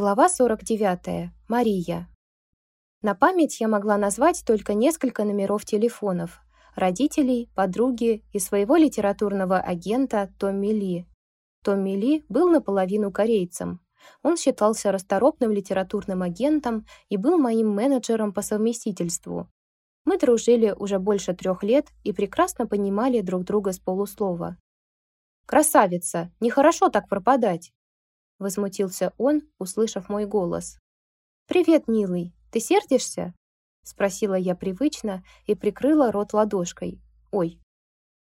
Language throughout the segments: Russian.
Глава 49. Мария. На память я могла назвать только несколько номеров телефонов, родителей, подруги и своего литературного агента Томми Ли. Томми Ли был наполовину корейцем. Он считался расторопным литературным агентом и был моим менеджером по совместительству. Мы дружили уже больше трех лет и прекрасно понимали друг друга с полуслова. «Красавица! Нехорошо так пропадать!» Возмутился он, услышав мой голос. «Привет, милый, ты сердишься?» Спросила я привычно и прикрыла рот ладошкой. «Ой».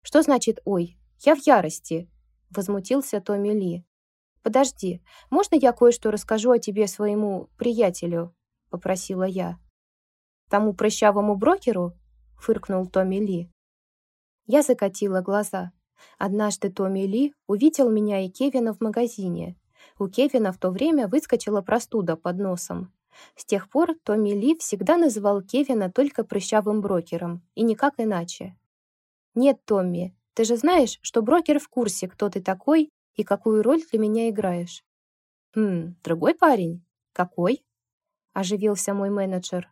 «Что значит «ой»? Я в ярости!» Возмутился Томми Ли. «Подожди, можно я кое-что расскажу о тебе своему приятелю?» Попросила я. «Тому прыщавому брокеру?» Фыркнул Томми Ли. Я закатила глаза. Однажды Томми Ли увидел меня и Кевина в магазине. У Кевина в то время выскочила простуда под носом. С тех пор Томми Ли всегда называл Кевина только прыщавым брокером, и никак иначе. «Нет, Томми, ты же знаешь, что брокер в курсе, кто ты такой и какую роль для меня играешь». «Хм, другой парень? Какой?» — оживился мой менеджер.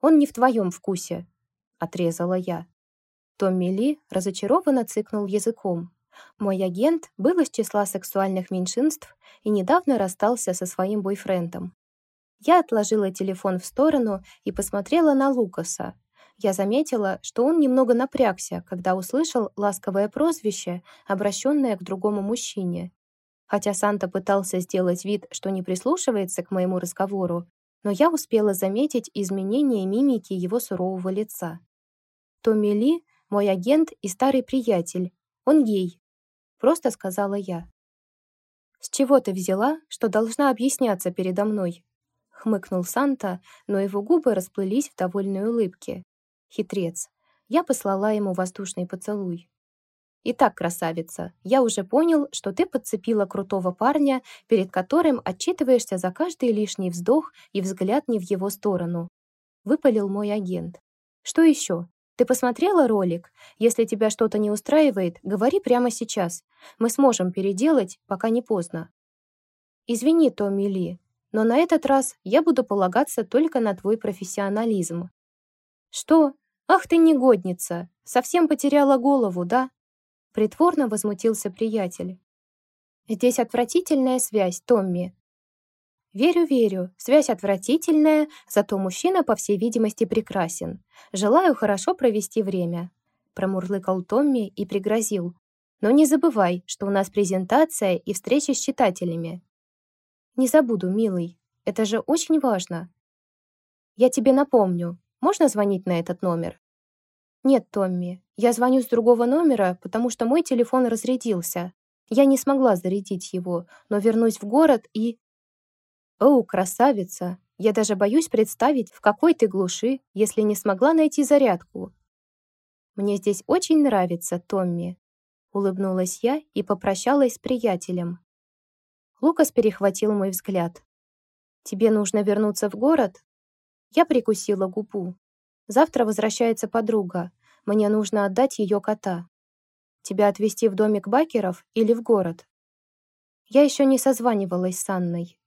«Он не в твоем вкусе», — отрезала я. Томми Ли разочарованно цыкнул языком. Мой агент был из числа сексуальных меньшинств и недавно расстался со своим бойфрендом. Я отложила телефон в сторону и посмотрела на Лукаса. Я заметила, что он немного напрягся, когда услышал ласковое прозвище, обращенное к другому мужчине. Хотя Санта пытался сделать вид, что не прислушивается к моему разговору, но я успела заметить изменения мимики его сурового лица. Томми Ли — мой агент и старый приятель. Он гей, Просто сказала я. «С чего ты взяла, что должна объясняться передо мной?» Хмыкнул Санта, но его губы расплылись в довольной улыбке. Хитрец. Я послала ему воздушный поцелуй. «Итак, красавица, я уже понял, что ты подцепила крутого парня, перед которым отчитываешься за каждый лишний вздох и взгляд не в его сторону», — выпалил мой агент. «Что еще? Ты посмотрела ролик? Если тебя что-то не устраивает, говори прямо сейчас. Мы сможем переделать, пока не поздно. Извини, Томми Ли, но на этот раз я буду полагаться только на твой профессионализм. Что? Ах ты негодница! Совсем потеряла голову, да? Притворно возмутился приятель. Здесь отвратительная связь, Томми. «Верю, верю. Связь отвратительная, зато мужчина, по всей видимости, прекрасен. Желаю хорошо провести время», — промурлыкал Томми и пригрозил. «Но не забывай, что у нас презентация и встреча с читателями». «Не забуду, милый. Это же очень важно». «Я тебе напомню. Можно звонить на этот номер?» «Нет, Томми. Я звоню с другого номера, потому что мой телефон разрядился. Я не смогла зарядить его, но вернусь в город и...» «Оу, красавица! Я даже боюсь представить, в какой ты глуши, если не смогла найти зарядку». «Мне здесь очень нравится, Томми», — улыбнулась я и попрощалась с приятелем. Лукас перехватил мой взгляд. «Тебе нужно вернуться в город?» Я прикусила губу. «Завтра возвращается подруга. Мне нужно отдать ее кота. Тебя отвезти в домик Бакеров или в город?» Я еще не созванивалась с Анной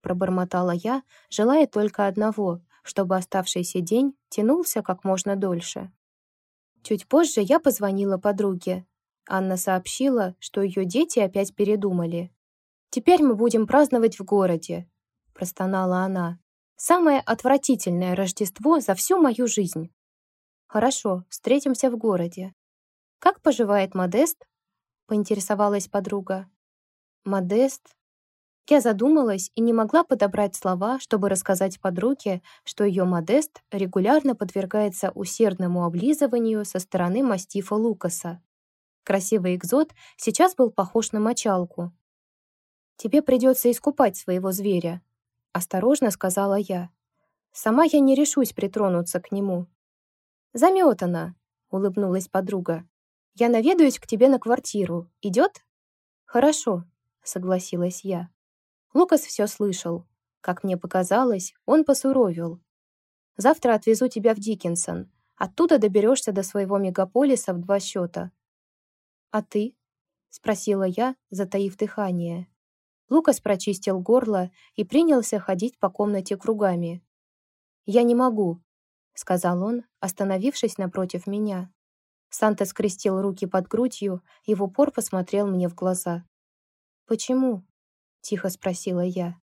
пробормотала я, желая только одного, чтобы оставшийся день тянулся как можно дольше. Чуть позже я позвонила подруге. Анна сообщила, что ее дети опять передумали. «Теперь мы будем праздновать в городе», — простонала она. «Самое отвратительное Рождество за всю мою жизнь». «Хорошо, встретимся в городе». «Как поживает Модест?» — поинтересовалась подруга. «Модест? Я задумалась и не могла подобрать слова, чтобы рассказать подруге, что ее Модест регулярно подвергается усердному облизыванию со стороны мастифа Лукаса. Красивый экзот сейчас был похож на мочалку. «Тебе придется искупать своего зверя», — осторожно сказала я. «Сама я не решусь притронуться к нему». «Заметана», — улыбнулась подруга. «Я наведаюсь к тебе на квартиру. Идет?» «Хорошо», — согласилась я. Лукас все слышал. Как мне показалось, он посуровил. «Завтра отвезу тебя в Диккенсон. Оттуда доберешься до своего мегаполиса в два счета». «А ты?» — спросила я, затаив дыхание. Лукас прочистил горло и принялся ходить по комнате кругами. «Я не могу», — сказал он, остановившись напротив меня. Санта скрестил руки под грудью и в упор посмотрел мне в глаза. «Почему?» — тихо спросила я.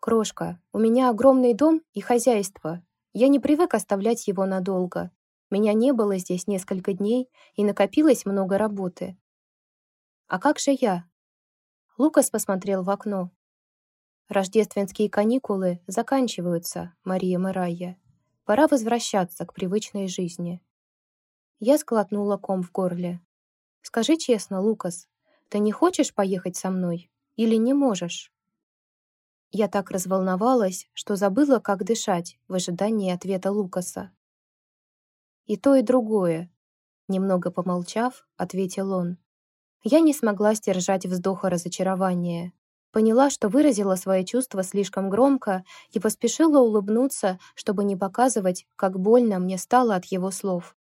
«Крошка, у меня огромный дом и хозяйство. Я не привык оставлять его надолго. Меня не было здесь несколько дней, и накопилось много работы. А как же я?» Лукас посмотрел в окно. «Рождественские каникулы заканчиваются, Мария Мэрайя. Пора возвращаться к привычной жизни». Я склотнула ком в горле. «Скажи честно, Лукас, ты не хочешь поехать со мной? Или не можешь?» Я так разволновалась, что забыла, как дышать в ожидании ответа Лукаса. «И то, и другое», — немного помолчав, ответил он. Я не смогла сдержать вздоха разочарования. Поняла, что выразила свои чувства слишком громко и поспешила улыбнуться, чтобы не показывать, как больно мне стало от его слов.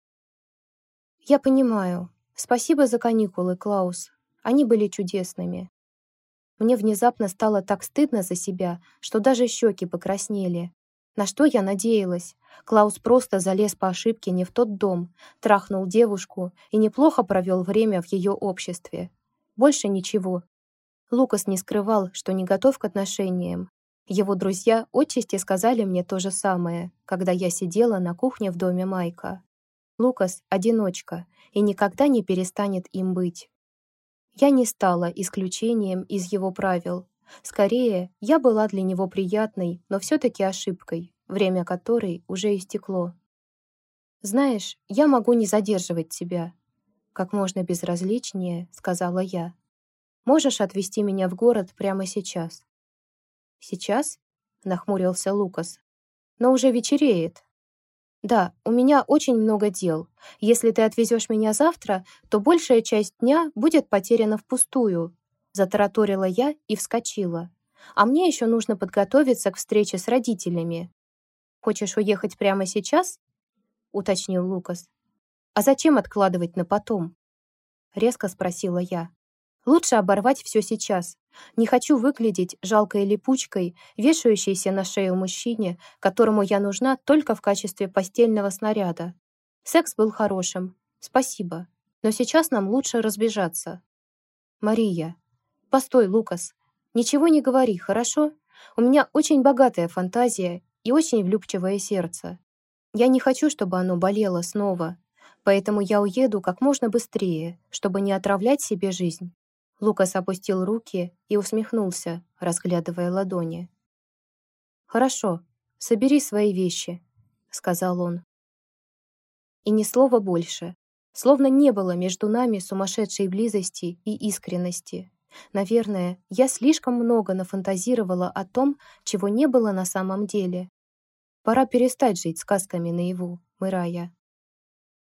«Я понимаю. Спасибо за каникулы, Клаус. Они были чудесными». Мне внезапно стало так стыдно за себя, что даже щеки покраснели. На что я надеялась? Клаус просто залез по ошибке не в тот дом, трахнул девушку и неплохо провел время в ее обществе. Больше ничего. Лукас не скрывал, что не готов к отношениям. Его друзья отчасти сказали мне то же самое, когда я сидела на кухне в доме Майка. Лукас — одиночка и никогда не перестанет им быть. Я не стала исключением из его правил. Скорее, я была для него приятной, но все-таки ошибкой, время которой уже истекло. «Знаешь, я могу не задерживать тебя», — как можно безразличнее сказала я. «Можешь отвезти меня в город прямо сейчас?» «Сейчас?» — нахмурился Лукас. «Но уже вечереет». «Да, у меня очень много дел. Если ты отвезешь меня завтра, то большая часть дня будет потеряна впустую», затараторила я и вскочила. «А мне еще нужно подготовиться к встрече с родителями». «Хочешь уехать прямо сейчас?» уточнил Лукас. «А зачем откладывать на потом?» резко спросила я. Лучше оборвать все сейчас. Не хочу выглядеть жалкой липучкой, вешающейся на шею мужчине, которому я нужна только в качестве постельного снаряда. Секс был хорошим. Спасибо. Но сейчас нам лучше разбежаться. Мария. Постой, Лукас. Ничего не говори, хорошо? У меня очень богатая фантазия и очень влюбчивое сердце. Я не хочу, чтобы оно болело снова, поэтому я уеду как можно быстрее, чтобы не отравлять себе жизнь. Лукас опустил руки и усмехнулся, разглядывая ладони. «Хорошо, собери свои вещи», — сказал он. И ни слова больше, словно не было между нами сумасшедшей близости и искренности. Наверное, я слишком много нафантазировала о том, чего не было на самом деле. Пора перестать жить сказками наяву, Мырая.